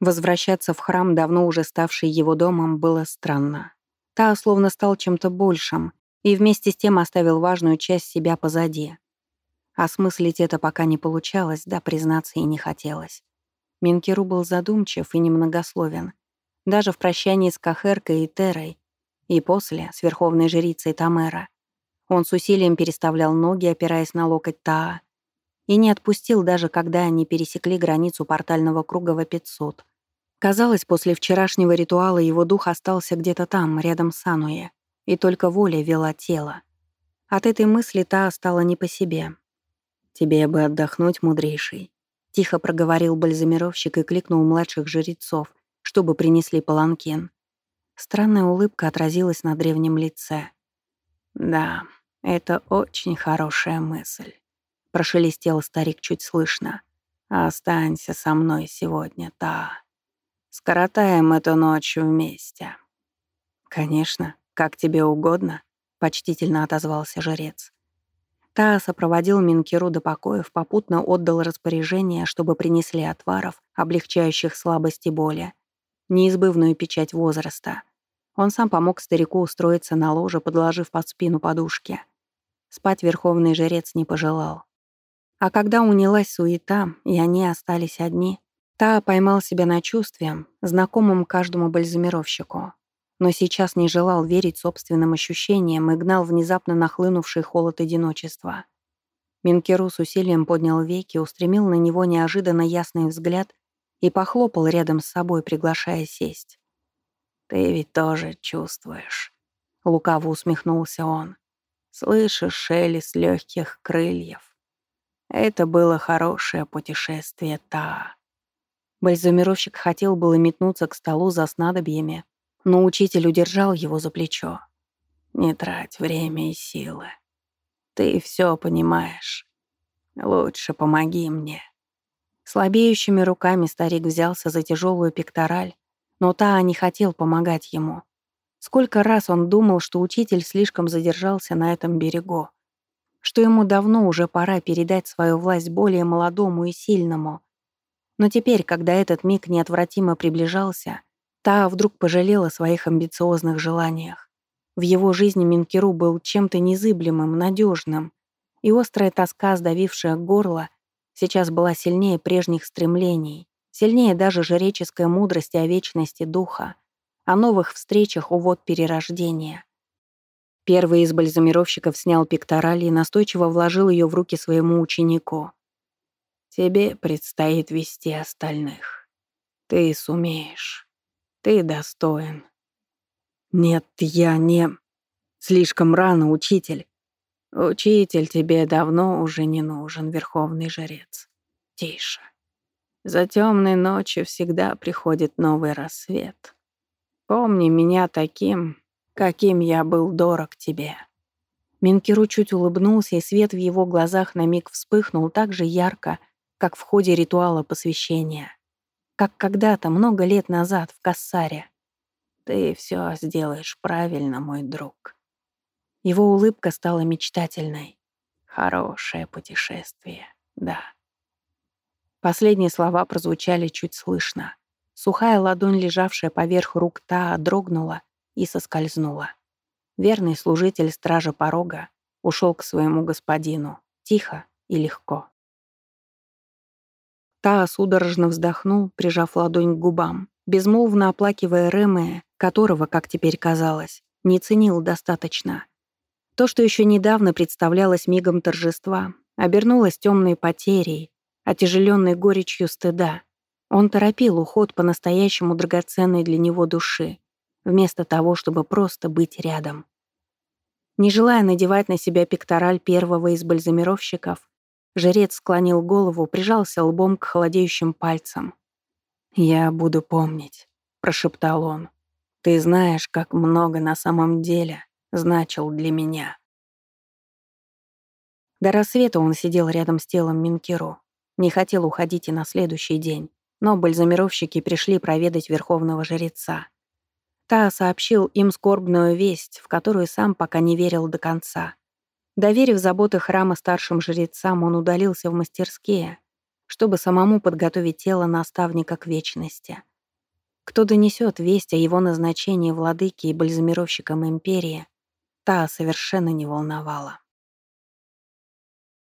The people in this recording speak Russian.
Возвращаться в храм, давно уже ставший его домом, было странно. Та словно стал чем-то большим и вместе с тем оставил важную часть себя позади. Осмыслить это пока не получалось, да, признаться и не хотелось. Минкеру был задумчив и немногословен. Даже в прощании с Кахеркой и Терой, и после, с верховной жрицей Тамера. Он с усилием переставлял ноги, опираясь на локоть Таа, и не отпустил даже, когда они пересекли границу портального круга в 500. Казалось, после вчерашнего ритуала его дух остался где-то там, рядом с Ануе, и только воля вела тело. От этой мысли та стала не по себе. «Тебе бы отдохнуть, мудрейший», — тихо проговорил бальзамировщик и кликнул младших жрецов, чтобы принесли паланкин. Странная улыбка отразилась на древнем лице. «Да, это очень хорошая мысль», — прошелестел старик чуть слышно. «Останься со мной сегодня, та». Скоротаем эту ночь вместе». «Конечно, как тебе угодно», — почтительно отозвался жрец. Та сопроводил Минкиру до покоев, попутно отдал распоряжение, чтобы принесли отваров, облегчающих слабость и боли, неизбывную печать возраста. Он сам помог старику устроиться на ложе, подложив под спину подушки. Спать верховный жрец не пожелал. А когда унялась суета, и они остались одни, Та поймал себя на чувстве, знакомом каждому бальзамировщику. Но сейчас не желал верить собственным ощущениям и гнал внезапно нахлынувший холод одиночества. Минкеру с усилием поднял веки, устремил на него неожиданно ясный взгляд и похлопал рядом с собой, приглашая сесть. «Ты ведь тоже чувствуешь», — лукаво усмехнулся он. «Слышишь шелест легких крыльев. Это было хорошее путешествие, Та. Бальзамировщик хотел было метнуться к столу за снадобьями, но учитель удержал его за плечо. «Не трать время и силы. Ты все понимаешь. Лучше помоги мне». Слабеющими руками старик взялся за тяжелую пектораль, но Таа не хотел помогать ему. Сколько раз он думал, что учитель слишком задержался на этом берегу, что ему давно уже пора передать свою власть более молодому и сильному, но теперь, когда этот миг неотвратимо приближался, Та вдруг пожалела о своих амбициозных желаниях. В его жизни Минкеру был чем-то незыблемым, надежным, и острая тоска, сдавившая горло, сейчас была сильнее прежних стремлений, сильнее даже жреческой мудрости о вечности духа, о новых встречах у вод перерождения. Первый из бальзамировщиков снял пектораль и настойчиво вложил ее в руки своему ученику. Тебе предстоит вести остальных. Ты сумеешь. Ты достоин. Нет, я не... Слишком рано, учитель. Учитель тебе давно уже не нужен, верховный жрец. Тише. За темной ночью всегда приходит новый рассвет. Помни меня таким, каким я был дорог тебе. Минкиру чуть улыбнулся, и свет в его глазах на миг вспыхнул так же ярко, как в ходе ритуала посвящения, как когда-то, много лет назад, в Кассаре. Ты все сделаешь правильно, мой друг. Его улыбка стала мечтательной. Хорошее путешествие, да. Последние слова прозвучали чуть слышно. Сухая ладонь, лежавшая поверх рук Таа, дрогнула и соскользнула. Верный служитель стража порога ушел к своему господину, тихо и легко. Та судорожно вздохнул, прижав ладонь к губам, безмолвно оплакивая Ремея, которого, как теперь казалось, не ценил достаточно. То, что еще недавно представлялось мигом торжества, обернулось темной потерей, отяжеленной горечью стыда. Он торопил уход по-настоящему драгоценной для него души, вместо того, чтобы просто быть рядом. Не желая надевать на себя пектораль первого из бальзамировщиков, Жрец склонил голову, прижался лбом к холодеющим пальцам. «Я буду помнить», — прошептал он. «Ты знаешь, как много на самом деле значил для меня». До рассвета он сидел рядом с телом Минкиру. Не хотел уходить и на следующий день, но бальзамировщики пришли проведать верховного жреца. Та сообщил им скорбную весть, в которую сам пока не верил до конца. Доверив заботы храма старшим жрецам, он удалился в мастерские, чтобы самому подготовить тело наставника к вечности. Кто донесет весть о его назначении владыки и бальзамировщиком империи, та совершенно не волновала.